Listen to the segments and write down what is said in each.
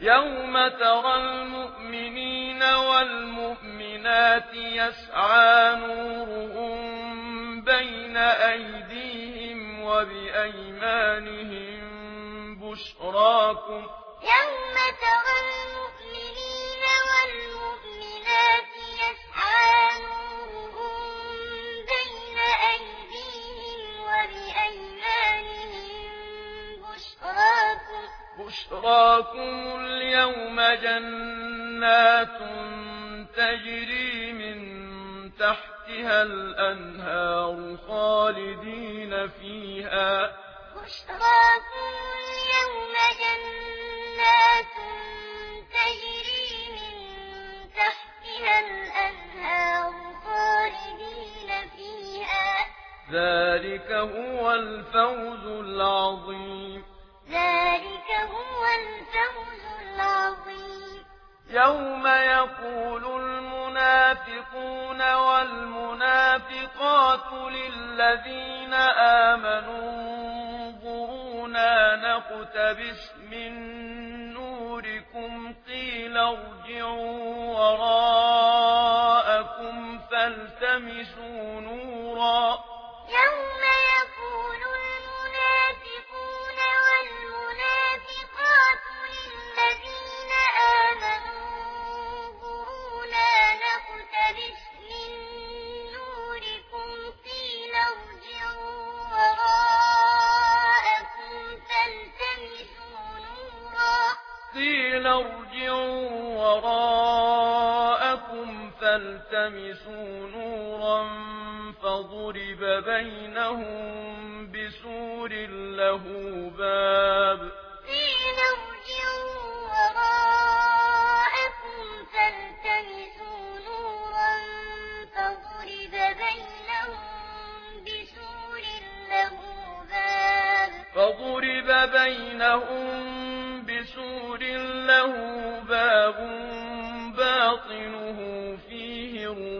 يوم ترى المؤمنين والمؤمنات يسعى نورهم بين أيديهم وبأيمانهم بشراكم يوم ترى المؤمنين والمؤمنات يسعى نورهم بين أيديهم وبأيمانهم بشراكم بشراكم يوم جنات تجري من تحتها الأنهار خالدين فيها. بشراكم اليوم جنات تجري من تحتها الأنهار خالدين فيها. ذلك هو الفوز العظيم. ذلك هو الفوز يوم يقول المنافقون والمنافقات للذين آمنوا انظرونا نقتبس من نوركم قيل ارجعوا وراء الذين ارجعوا وراءكم فالتمسوا نورا فضرب بينهم بسور له باب وراءكم فالتمسوا نورا فضرب بينهم بسور له باب فضرب بينهم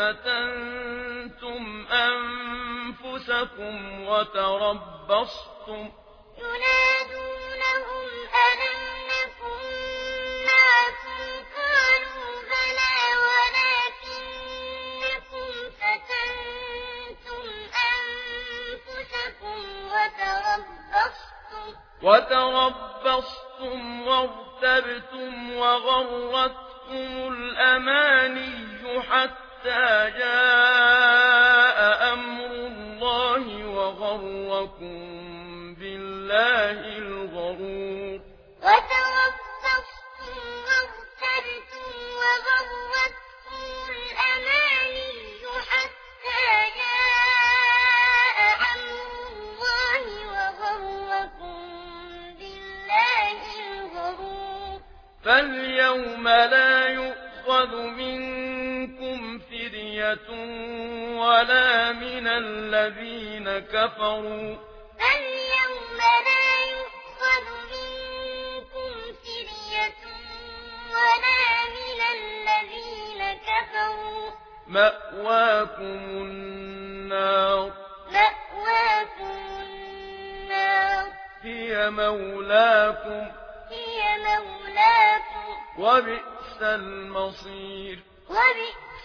فتنتم أنفسكم وتربصتم ينادونهم ألم نكن معكم قالوا بلى ولكنكم فتنتم أنفسكم وتربصتم وتربصتم وارتبتم وغرتكم الأماني حتى حتى جاء أمر الله وغركم بالله الغرور وتربصتم وارتبتم وغرتكم الأماني حتى جاء أمر الله وغركم بالله الغرور فاليوم لا يؤخذ منكم ولا من الذين كفروا. فاليوم لا يؤخذ منكم سرية ولا من الذين كفروا. مأواكم النار. مأواكم النار. هي مولاكم. هي مولاكم. وبئس المصير. وبئس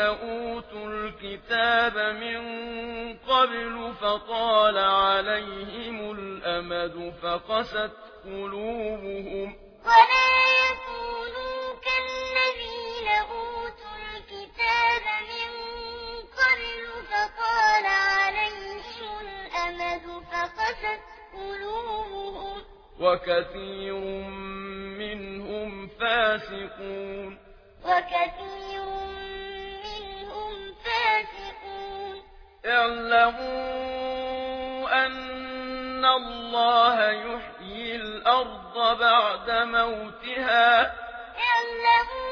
أوتوا الكتاب من قبل فطال عليهم الأمد فقست قلوبهم ولا يكونوا كالذين أوتوا الكتاب من قبل فطال عليهم الأمد فقست قلوبهم وكثير منهم فاسقون وكثير اعلموا أن الله يحيي الأرض بعد موتها اعلموا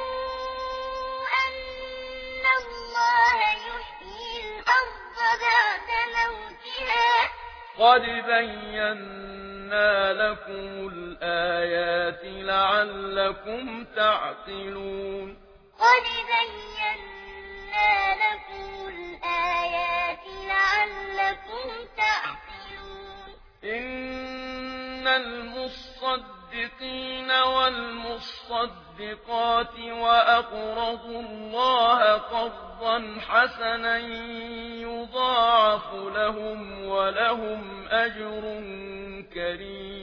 قد بينا لكم الآيات لعلكم تعقلون قد بينا لكم الآيات والمصدقين والمصدقات وأقرضوا الله قرضا حسنا يضاعف لهم ولهم أجر كريم